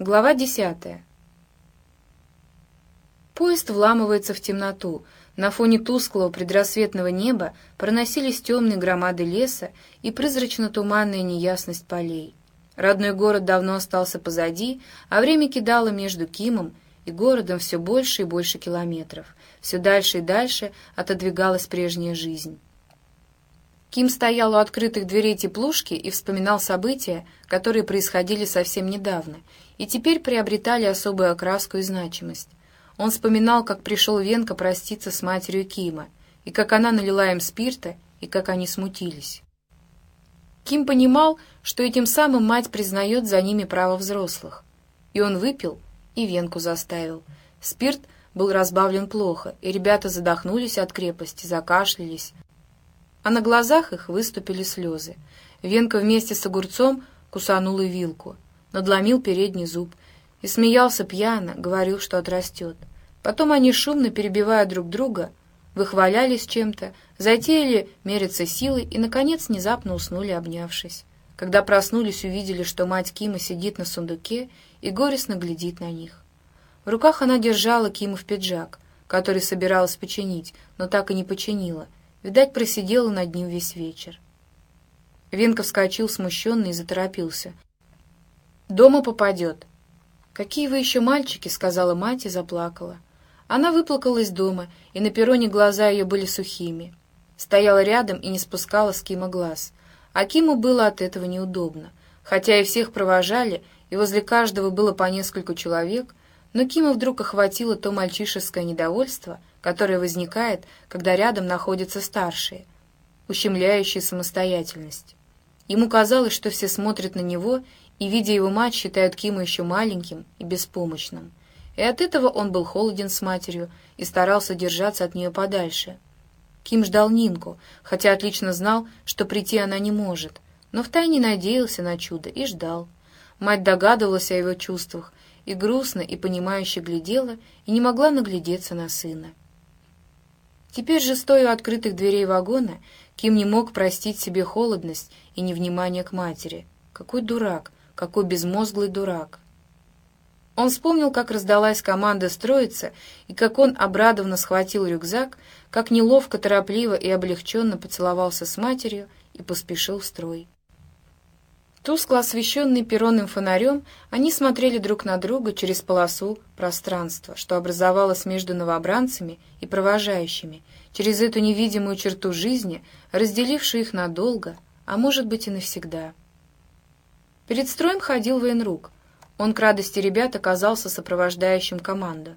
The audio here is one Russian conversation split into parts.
Глава десятая. Поезд вламывается в темноту. На фоне тусклого предрассветного неба проносились темные громады леса и призрачно-туманная неясность полей. Родной город давно остался позади, а время кидало между Кимом и городом все больше и больше километров. Все дальше и дальше отодвигалась прежняя жизнь. Ким стоял у открытых дверей теплушки и вспоминал события, которые происходили совсем недавно, и теперь приобретали особую окраску и значимость. Он вспоминал, как пришел Венка проститься с матерью Кима, и как она налила им спирта, и как они смутились. Ким понимал, что этим самым мать признает за ними право взрослых. И он выпил, и Венку заставил. Спирт был разбавлен плохо, и ребята задохнулись от крепости, закашлялись, а на глазах их выступили слезы. Венка вместе с огурцом кусанул и вилку, надломил передний зуб и смеялся пьяно, говорил, что отрастет. Потом они, шумно перебивая друг друга, выхвалялись чем-то, затеяли мериться силой и, наконец, внезапно уснули, обнявшись. Когда проснулись, увидели, что мать Кима сидит на сундуке и горестно глядит на них. В руках она держала Кима в пиджак, который собиралась починить, но так и не починила — Видать, просидела над ним весь вечер. Венка вскочил смущенный и заторопился. «Дома попадет». «Какие вы еще мальчики!» — сказала мать и заплакала. Она выплакалась дома, и на перроне глаза ее были сухими. Стояла рядом и не спускала с Кима глаз. А Киму было от этого неудобно. Хотя и всех провожали, и возле каждого было по нескольку человек, но Кима вдруг охватило то мальчишеское недовольство — которое возникает, когда рядом находятся старшие, ущемляющие самостоятельность. Ему казалось, что все смотрят на него и, видя его мать, считают Кима еще маленьким и беспомощным. И от этого он был холоден с матерью и старался держаться от нее подальше. Ким ждал Нинку, хотя отлично знал, что прийти она не может, но втайне надеялся на чудо и ждал. Мать догадывалась о его чувствах и грустно и понимающе глядела и не могла наглядеться на сына. Теперь же, стоя у открытых дверей вагона, Ким не мог простить себе холодность и невнимание к матери. Какой дурак, какой безмозглый дурак. Он вспомнил, как раздалась команда строиться, и как он обрадованно схватил рюкзак, как неловко, торопливо и облегченно поцеловался с матерью и поспешил в строй. Тускло освещенный перронным фонарем, они смотрели друг на друга через полосу пространства, что образовалось между новобранцами и провожающими, через эту невидимую черту жизни, разделившую их надолго, а может быть и навсегда. Перед строем ходил военрук. Он к радости ребят оказался сопровождающим команду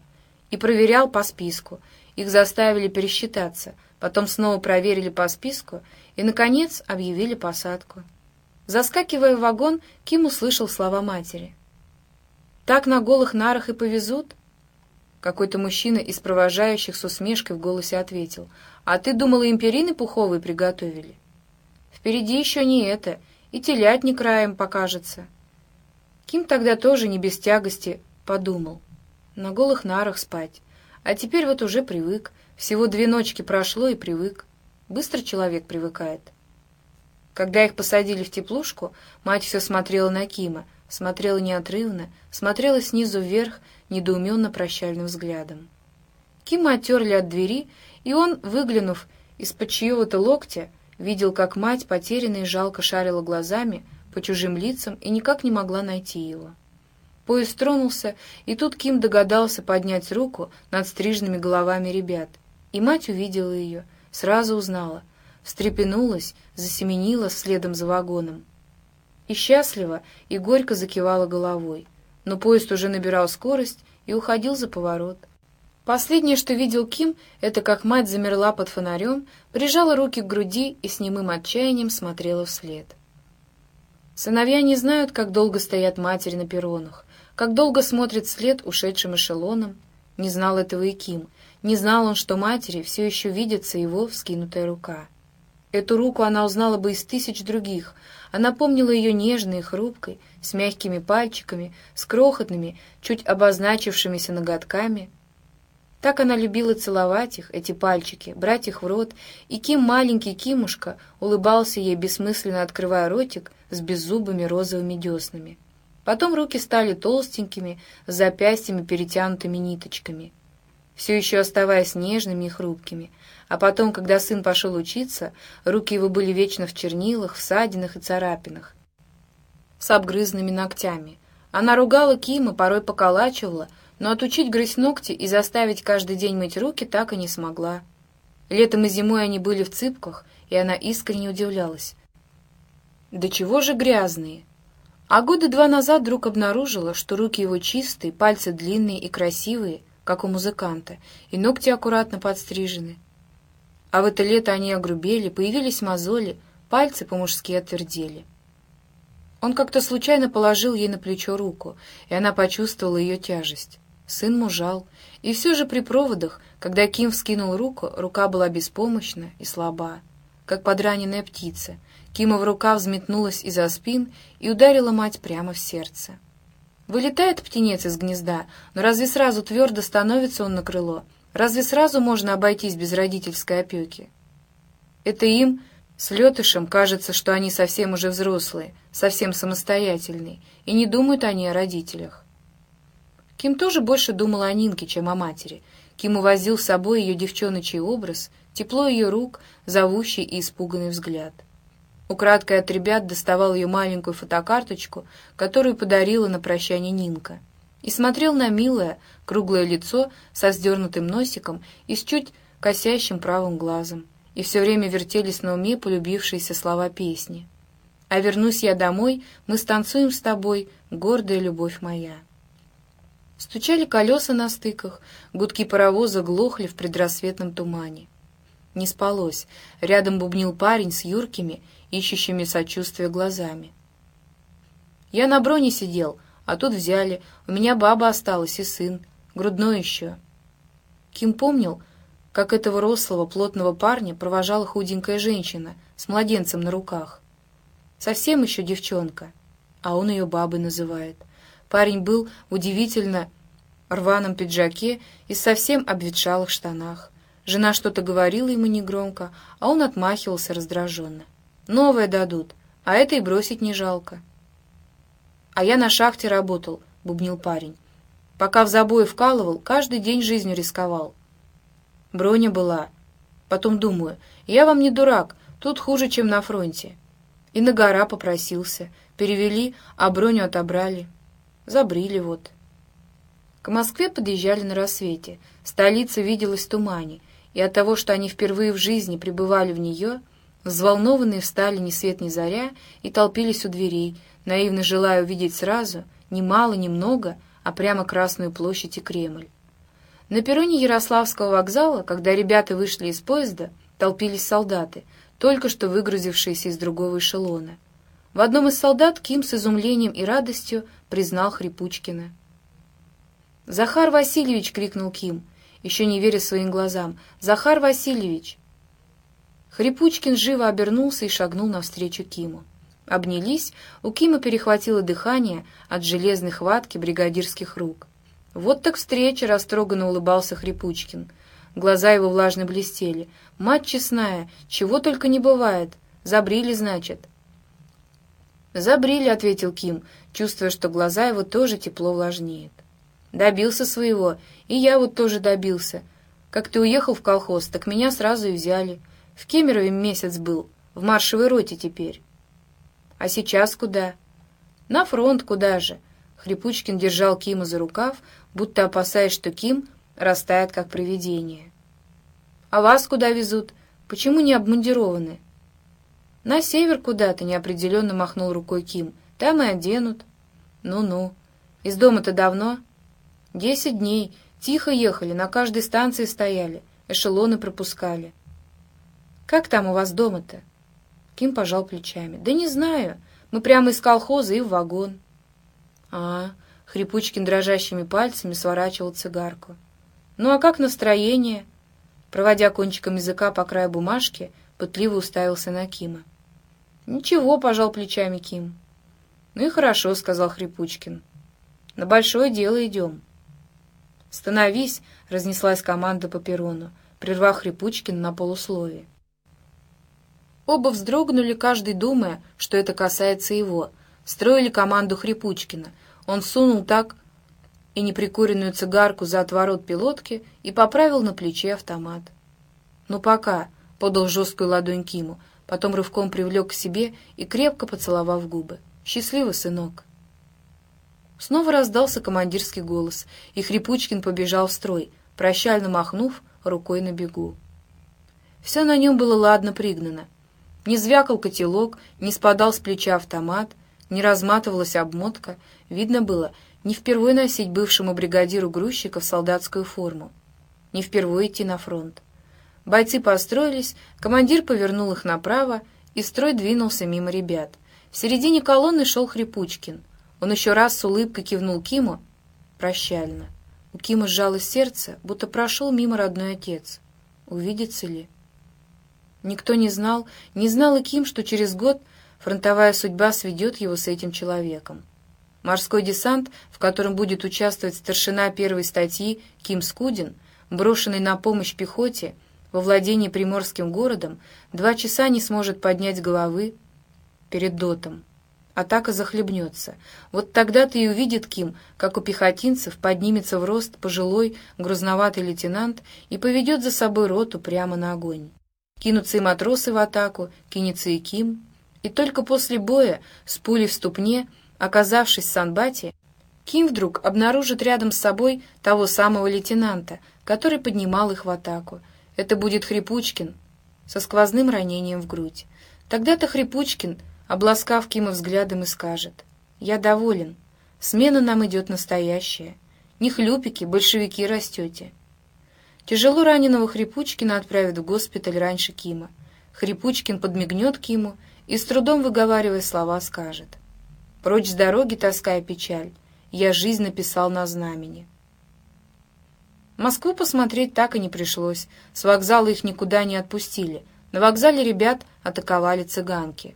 и проверял по списку. Их заставили пересчитаться, потом снова проверили по списку и, наконец, объявили посадку. Заскакивая в вагон, Ким услышал слова матери. «Так на голых нарах и повезут?» Какой-то мужчина из провожающих с усмешкой в голосе ответил. «А ты думала, империны пуховые приготовили?» «Впереди еще не это, и телятник краем покажется». Ким тогда тоже не без тягости подумал. На голых нарах спать. А теперь вот уже привык. Всего две ночки прошло и привык. Быстро человек привыкает. Когда их посадили в теплушку, мать все смотрела на Кима, смотрела неотрывно, смотрела снизу вверх недоуменно прощальным взглядом. Кима оттерли от двери, и он, выглянув из-под чьего-то локтя, видел, как мать потерянно и жалко шарила глазами по чужим лицам и никак не могла найти его. Поезд тронулся, и тут Ким догадался поднять руку над стрижными головами ребят, и мать увидела ее, сразу узнала — встрепенулась, засеменила следом за вагоном. И счастливо, и горько закивала головой. Но поезд уже набирал скорость и уходил за поворот. Последнее, что видел Ким, это как мать замерла под фонарем, прижала руки к груди и с немым отчаянием смотрела вслед. Сыновья не знают, как долго стоят матери на перронах, как долго смотрят вслед ушедшим эшелоном. Не знал этого и Ким. Не знал он, что матери все еще видится его вскинутая рука. Эту руку она узнала бы из тысяч других. Она помнила ее нежной и хрупкой, с мягкими пальчиками, с крохотными, чуть обозначившимися ноготками. Так она любила целовать их, эти пальчики, брать их в рот, и Ким, маленький Кимушка, улыбался ей, бессмысленно открывая ротик с беззубыми розовыми деснами. Потом руки стали толстенькими, с запястьями, перетянутыми ниточками, все еще оставаясь нежными и хрупкими. А потом, когда сын пошел учиться, руки его были вечно в чернилах, в ссадинах и царапинах, с обгрызанными ногтями. Она ругала Кима, порой поколачивала, но отучить грызть ногти и заставить каждый день мыть руки так и не смогла. Летом и зимой они были в цыпках, и она искренне удивлялась. «Да чего же грязные!» А года два назад вдруг обнаружила, что руки его чистые, пальцы длинные и красивые, как у музыканта, и ногти аккуратно подстрижены. А в это лето они огрубели, появились мозоли, пальцы по-мужски отвердели. Он как-то случайно положил ей на плечо руку, и она почувствовала ее тяжесть. Сын мужал, и все же при проводах, когда Ким вскинул руку, рука была беспомощна и слаба, как подраненная птица — Кимов рука взметнулась из-за спин и ударила мать прямо в сердце. Вылетает птенец из гнезда, но разве сразу твердо становится он на крыло? Разве сразу можно обойтись без родительской опеки? Это им, с летышем, кажется, что они совсем уже взрослые, совсем самостоятельные, и не думают они о родителях. Ким тоже больше думал о Нинке, чем о матери. Ким увозил с собой ее девчоночий образ, тепло ее рук, зовущий и испуганный взгляд — Украдкой от ребят доставал ее маленькую фотокарточку, которую подарила на прощание Нинка, и смотрел на милое, круглое лицо со сдернутым носиком и с чуть косящим правым глазом, и все время вертелись на уме полюбившиеся слова песни. «А вернусь я домой, мы станцуем с тобой, гордая любовь моя». Стучали колеса на стыках, гудки паровоза глохли в предрассветном тумане. Не спалось. Рядом бубнил парень с юркими ищущими сочувствия глазами. Я на броне сидел, а тут взяли. У меня баба осталась и сын, грудной еще. Ким помнил, как этого рослого, плотного парня провожала худенькая женщина с младенцем на руках. Совсем еще девчонка, а он ее бабой называет. Парень был удивительно рваном пиджаке и совсем обветшалых штанах. Жена что-то говорила ему негромко, а он отмахивался раздраженно. Новое дадут, а это и бросить не жалко. А я на шахте работал, бубнил парень. Пока в забое вкалывал, каждый день жизнью рисковал. Броня была. Потом думаю, я вам не дурак, тут хуже, чем на фронте. И на гора попросился. Перевели, а броню отобрали. Забрили вот. К Москве подъезжали на рассвете. Столица виделась в тумане, и от того, что они впервые в жизни пребывали в нее, Взволнованные встали ни свет ни заря и толпились у дверей, наивно желая увидеть сразу, ни мало, ни много, а прямо Красную площадь и Кремль. На перроне Ярославского вокзала, когда ребята вышли из поезда, толпились солдаты, только что выгрузившиеся из другого эшелона. В одном из солдат Ким с изумлением и радостью признал Хрипучкина. «Захар Васильевич!» — крикнул Ким, еще не веря своим глазам. «Захар Васильевич!» Хрипучкин живо обернулся и шагнул навстречу Киму. Обнялись, у Кима перехватило дыхание от железной хватки бригадирских рук. «Вот так встреча!» — растроганно улыбался Хрипучкин. Глаза его влажно блестели. «Мать честная, чего только не бывает! Забрили, значит!» «Забрили», — ответил Ким, чувствуя, что глаза его тоже тепло влажнеют. «Добился своего, и я вот тоже добился. Как ты уехал в колхоз, так меня сразу и взяли». В Кемерове месяц был, в маршевой роте теперь. А сейчас куда? На фронт куда же? Хрипучкин держал Кима за рукав, будто опасаясь, что Ким растает, как привидение. А вас куда везут? Почему не обмундированы? На север куда-то, неопределенно махнул рукой Ким. Там и оденут. Ну-ну. Из дома-то давно? Десять дней. Тихо ехали, на каждой станции стояли, эшелоны пропускали. «Как там у вас дома-то?» Ким пожал плечами. «Да не знаю. Мы прямо из колхоза и в вагон». «А, Хрипучкин дрожащими пальцами сворачивал цигарку. «Ну а как настроение?» Проводя кончиком языка по краю бумажки, пытливо уставился на Кима. «Ничего», — пожал плечами Ким. «Ну и хорошо», — сказал Хрипучкин. «На большое дело идем». «Становись!» — разнеслась команда по перрону, прервав Хрипучкин на полусловие. Оба вздрогнули, каждый думая, что это касается его, строили команду Хрипучкина. Он сунул так и неприкуренную цигарку за отворот пилотки и поправил на плече автомат. «Ну пока», — подал жесткую ладонь Киму, потом рывком привлек к себе и крепко поцеловал в губы. «Счастливый сынок». Снова раздался командирский голос, и Хрипучкин побежал в строй, прощально махнув рукой на бегу. Все на нем было ладно пригнано. Не звякал котелок, не спадал с плеча автомат, не разматывалась обмотка. Видно было, не впервые носить бывшему бригадиру грузчиков солдатскую форму, не впервые идти на фронт. Бойцы построились, командир повернул их направо, и строй двинулся мимо ребят. В середине колонны шел Хрипучкин. Он еще раз с улыбкой кивнул Киму прощально. У Кима сжалось сердце, будто прошел мимо родной отец. Увидится ли? Никто не знал, не знал и Ким, что через год фронтовая судьба сведет его с этим человеком. Морской десант, в котором будет участвовать старшина первой статьи Ким Скудин, брошенный на помощь пехоте во владении приморским городом, два часа не сможет поднять головы перед дотом. Атака захлебнется. Вот тогда-то и увидит Ким, как у пехотинцев поднимется в рост пожилой грузноватый лейтенант и поведет за собой роту прямо на огонь. Кинутся и матросы в атаку, кинется и Ким. И только после боя, с пулей в ступне, Оказавшись в Санбате, Ким вдруг обнаружит рядом с собой того самого лейтенанта, который поднимал их в атаку. Это будет Хрипучкин со сквозным ранением в грудь. Тогда-то Хрипучкин, обласкав Кима взглядом, и скажет, «Я доволен. Смена нам идет настоящая. Не хлюпики, большевики растете». Тяжело раненого Хрипучкина отправят в госпиталь раньше Кима. Хрипучкин подмигнет Киму и, с трудом выговаривая слова, скажет, Прочь с дороги тоская печаль, я жизнь написал на знамени. Москву посмотреть так и не пришлось, с вокзала их никуда не отпустили. На вокзале ребят атаковали цыганки.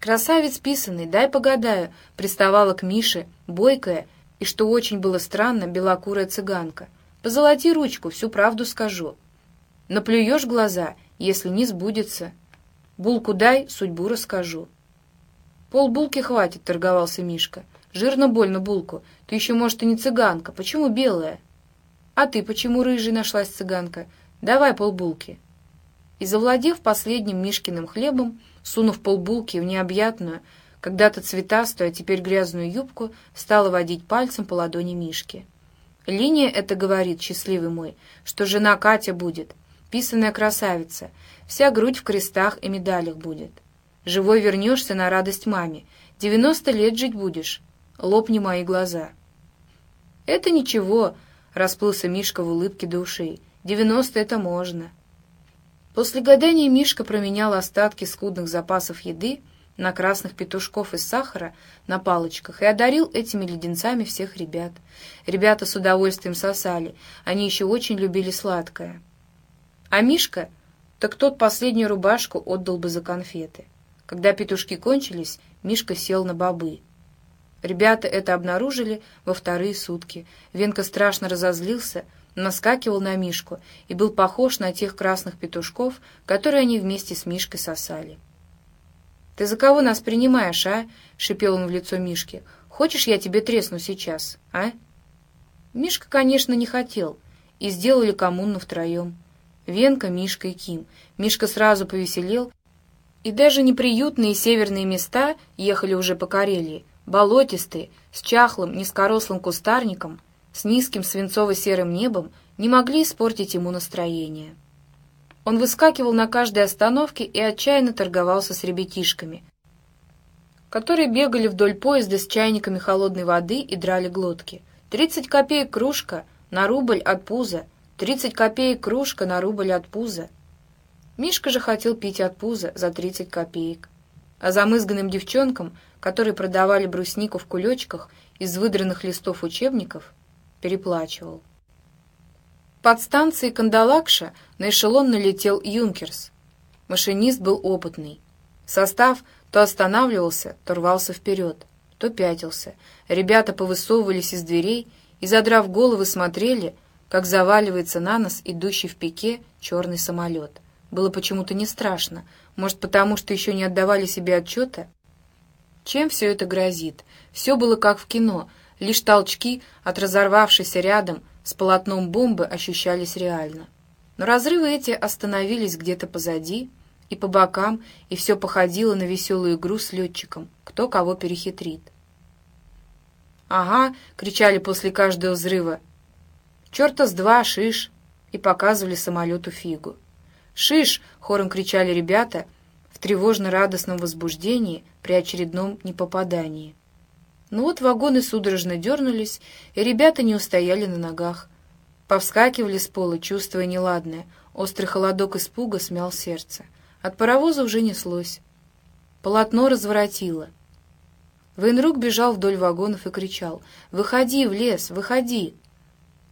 «Красавец писанный, дай погадаю», приставала к Мише, бойкая, и, что очень было странно, белокурая цыганка. «Позолоти ручку, всю правду скажу. Наплюешь глаза, если не сбудется. Булку дай, судьбу расскажу». «Пол булки хватит», — торговался Мишка. «Жирно больно булку. Ты еще, может, и не цыганка. Почему белая?» «А ты почему рыжий нашлась цыганка? Давай полбулки». И, завладев последним Мишкиным хлебом, сунув полбулки в необъятную, когда-то цветастую, а теперь грязную юбку, стала водить пальцем по ладони Мишки. «Линия это говорит, счастливый мой, что жена Катя будет, писаная красавица, вся грудь в крестах и медалях будет». Живой вернешься на радость маме. Девяносто лет жить будешь. Лопни мои глаза. Это ничего, расплылся Мишка в улыбке до ушей. Девяносто это можно. После гадания Мишка променял остатки скудных запасов еды на красных петушков из сахара на палочках и одарил этими леденцами всех ребят. Ребята с удовольствием сосали, они еще очень любили сладкое. А Мишка, так тот последнюю рубашку отдал бы за конфеты. Когда петушки кончились, Мишка сел на бобы. Ребята это обнаружили во вторые сутки. Венка страшно разозлился, наскакивал на Мишку и был похож на тех красных петушков, которые они вместе с Мишкой сосали. «Ты за кого нас принимаешь, а?» — шипел он в лицо Мишке. «Хочешь, я тебе тресну сейчас, а?» Мишка, конечно, не хотел, и сделали коммуну втроем. Венка, Мишка и Ким. Мишка сразу повеселел и даже неприютные северные места ехали уже по Карелии, болотистые, с чахлым, низкорослым кустарником, с низким свинцово-серым небом, не могли испортить ему настроение. Он выскакивал на каждой остановке и отчаянно торговался с ребятишками, которые бегали вдоль поезда с чайниками холодной воды и драли глотки. «Тридцать копеек кружка на рубль от пуза! Тридцать копеек кружка на рубль от пуза!» Мишка же хотел пить от пуза за 30 копеек. А замызганным девчонкам, которые продавали бруснику в кулечках из выдранных листов учебников, переплачивал. Под станцией Кандалакша на эшелон налетел «Юнкерс». Машинист был опытный. Состав то останавливался, то рвался вперед, то пятился. Ребята повысовывались из дверей и, задрав головы, смотрели, как заваливается на нос идущий в пике черный самолет — было почему-то не страшно. Может, потому что еще не отдавали себе отчета? Чем все это грозит? Все было как в кино, лишь толчки от разорвавшейся рядом с полотном бомбы ощущались реально. Но разрывы эти остановились где-то позади и по бокам, и все походило на веселую игру с летчиком, кто кого перехитрит. «Ага!» — кричали после каждого взрыва. «Черта с два, шиш!» и показывали самолету фигу. «Шиш!» — хором кричали ребята тревожно-радостном возбуждении при очередном непопадании. Ну вот вагоны судорожно дернулись, и ребята не устояли на ногах. Повскакивали с пола, чувствуя неладное. Острый холодок испуга смял сердце. От паровоза уже неслось. Полотно разворотило. Вейнрук бежал вдоль вагонов и кричал «Выходи в лес, выходи!»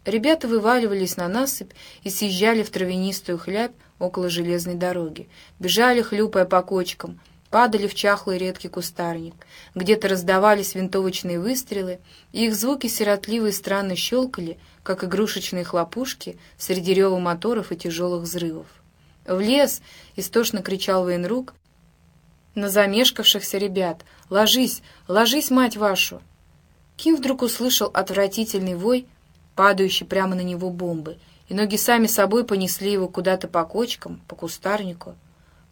Ребята вываливались на насыпь и съезжали в травянистую хлябь около железной дороги. Бежали, хлюпая по кочкам, падали в чахлый редкий кустарник. Где-то раздавались винтовочные выстрелы, и их звуки сиротливо и странно щелкали, как игрушечные хлопушки среди рева моторов и тяжелых взрывов. «В лес!» — истошно кричал военрук на замешкавшихся ребят. «Ложись! Ложись, мать вашу!» Ким вдруг услышал отвратительный вой, падающий прямо на него бомбы, и ноги сами собой понесли его куда-то по кочкам, по кустарнику.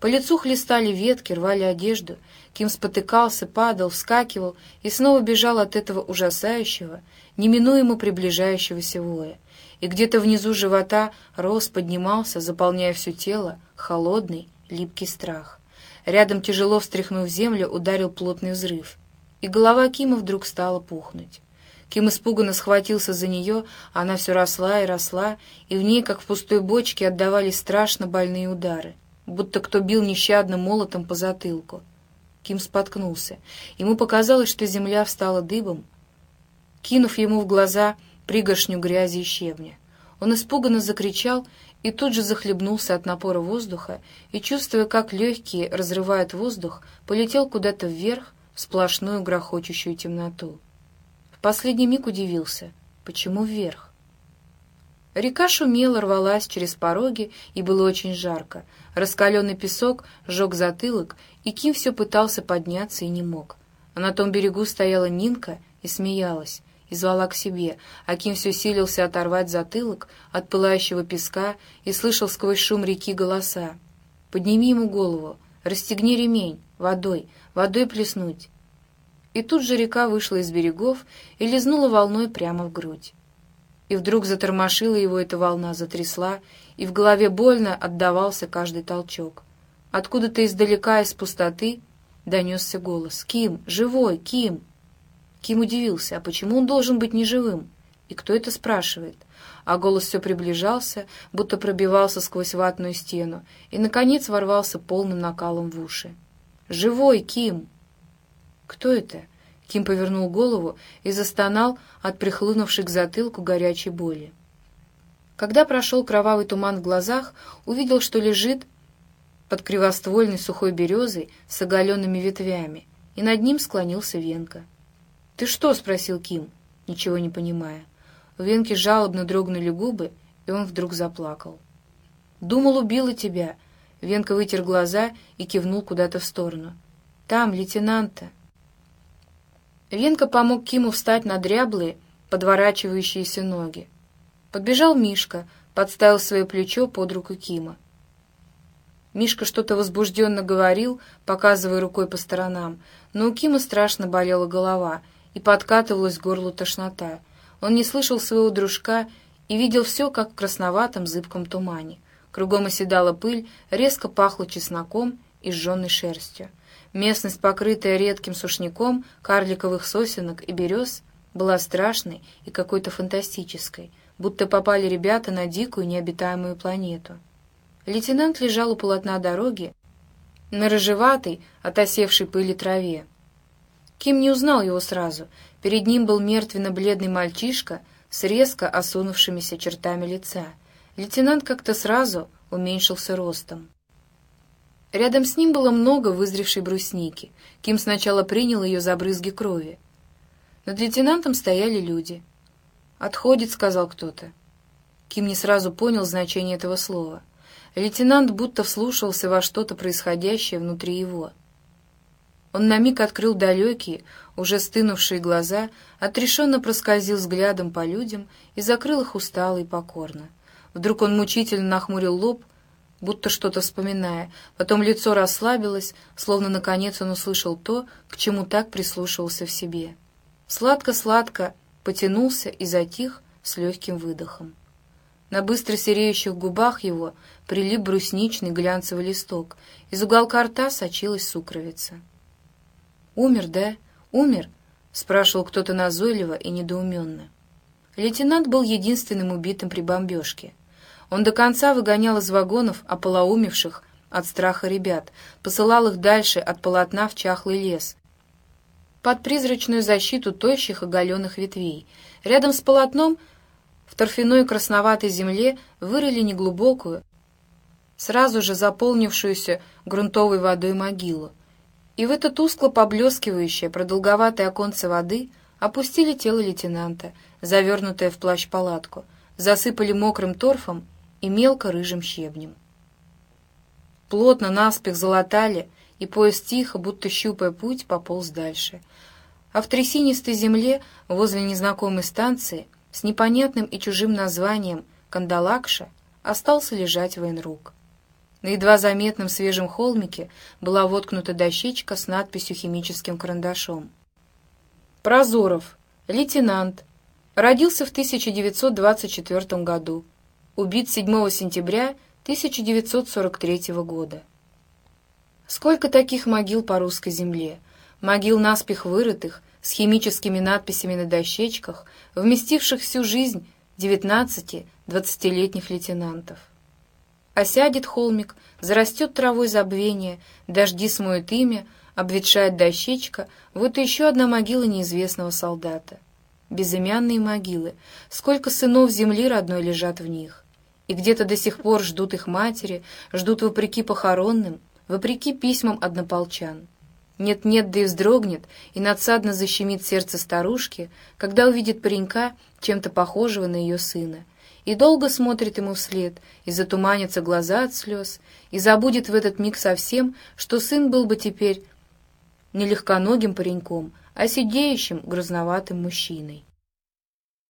По лицу хлестали ветки, рвали одежду. Ким спотыкался, падал, вскакивал и снова бежал от этого ужасающего, неминуемо приближающегося воя. И где-то внизу живота рос, поднимался, заполняя все тело, холодный, липкий страх. Рядом, тяжело встряхнув землю, ударил плотный взрыв. И голова Кима вдруг стала пухнуть. Ким испуганно схватился за нее, она все росла и росла, и в ней, как в пустой бочке, отдавались страшно больные удары, будто кто бил нещадно молотом по затылку. Ким споткнулся. Ему показалось, что земля встала дыбом, кинув ему в глаза пригоршню грязи и щебня. Он испуганно закричал и тут же захлебнулся от напора воздуха и, чувствуя, как легкие разрывают воздух, полетел куда-то вверх в сплошную грохочущую темноту. Последний миг удивился, почему вверх. Река шумела, рвалась через пороги, и было очень жарко. Раскаленный песок сжег затылок, и Ким все пытался подняться и не мог. А на том берегу стояла Нинка и смеялась, и звала к себе, а Ким все силился оторвать затылок от пылающего песка и слышал сквозь шум реки голоса. «Подними ему голову, расстегни ремень, водой, водой плеснуть». И тут же река вышла из берегов и лизнула волной прямо в грудь. И вдруг затормошила его эта волна, затрясла, и в голове больно отдавался каждый толчок. Откуда-то издалека, из пустоты, донесся голос. «Ким! Живой! Ким!» Ким удивился, а почему он должен быть неживым? И кто это спрашивает? А голос все приближался, будто пробивался сквозь ватную стену, и, наконец, ворвался полным накалом в уши. «Живой, Ким!» «Кто это?» Ким повернул голову и застонал от прихлынувшей к затылку горячей боли. Когда прошел кровавый туман в глазах, увидел, что лежит под кривоствольной сухой березой с оголенными ветвями, и над ним склонился Венка. «Ты что?» — спросил Ким, ничего не понимая. У Венки жалобно дрогнули губы, и он вдруг заплакал. «Думал, убила тебя!» Венка вытер глаза и кивнул куда-то в сторону. «Там, лейтенанта!» Венка помог Киму встать на дряблые, подворачивающиеся ноги. Подбежал Мишка, подставил свое плечо под руку Кима. Мишка что-то возбужденно говорил, показывая рукой по сторонам, но у Кима страшно болела голова — и подкатывалась к горлу тошнота. Он не слышал своего дружка и видел все, как в красноватом зыбком тумане. Кругом оседала пыль, резко пахло чесноком и сжженной шерстью. Местность, покрытая редким сушняком, карликовых сосенок и берез, была страшной и какой-то фантастической, будто попали ребята на дикую необитаемую планету. Лейтенант лежал у полотна дороги на рыжеватой, отосевшей пыли траве. Ким не узнал его сразу. Перед ним был мертвенно-бледный мальчишка с резко осунувшимися чертами лица. Лейтенант как-то сразу уменьшился ростом. Рядом с ним было много вызревшей брусники. Ким сначала принял ее за брызги крови. Над лейтенантом стояли люди. «Отходит», — сказал кто-то. Ким не сразу понял значение этого слова. Лейтенант будто вслушался во что-то происходящее внутри его — Он на миг открыл далекие, уже стынувшие глаза, отрешенно проскользил взглядом по людям и закрыл их устало и покорно. Вдруг он мучительно нахмурил лоб, будто что-то вспоминая, потом лицо расслабилось, словно наконец он услышал то, к чему так прислушивался в себе. Сладко-сладко потянулся и затих с легким выдохом. На быстро сереющих губах его прилип брусничный глянцевый листок, из уголка рта сочилась сукровица. «Умер, да? Умер?» — спрашивал кто-то назойливо и недоуменно. Лейтенант был единственным убитым при бомбежке. Он до конца выгонял из вагонов ополоумевших от страха ребят, посылал их дальше от полотна в чахлый лес, под призрачную защиту тощих оголенных ветвей. Рядом с полотном в торфяной красноватой земле вырыли неглубокую, сразу же заполнившуюся грунтовой водой могилу и в это тускло поблескивающее продолговатое оконце воды опустили тело лейтенанта, завернутое в плащ-палатку, засыпали мокрым торфом и мелко-рыжим щебнем. Плотно наспех залатали, и поезд тихо, будто щупая путь, пополз дальше. А в трясинистой земле, возле незнакомой станции, с непонятным и чужим названием «Кандалакша», остался лежать военрук. На едва заметном свежем холмике была воткнута дощечка с надписью химическим карандашом. Прозоров, лейтенант, родился в 1924 году, убит 7 сентября 1943 года. Сколько таких могил по русской земле, могил наспех вырытых, с химическими надписями на дощечках, вместивших всю жизнь 19-20-летних лейтенантов. Осядет холмик, зарастет травой забвение, дожди смоют имя, обветшает дощечка, вот и еще одна могила неизвестного солдата. Безымянные могилы, сколько сынов земли родной лежат в них. И где-то до сих пор ждут их матери, ждут вопреки похоронным, вопреки письмам однополчан. Нет-нет, да и вздрогнет, и надсадно защемит сердце старушки, когда увидит паренька, чем-то похожего на ее сына, и долго смотрит ему вслед, и затуманятся глаза от слез, и забудет в этот миг совсем, что сын был бы теперь не легконогим пареньком, а сидеющим, грозноватым мужчиной.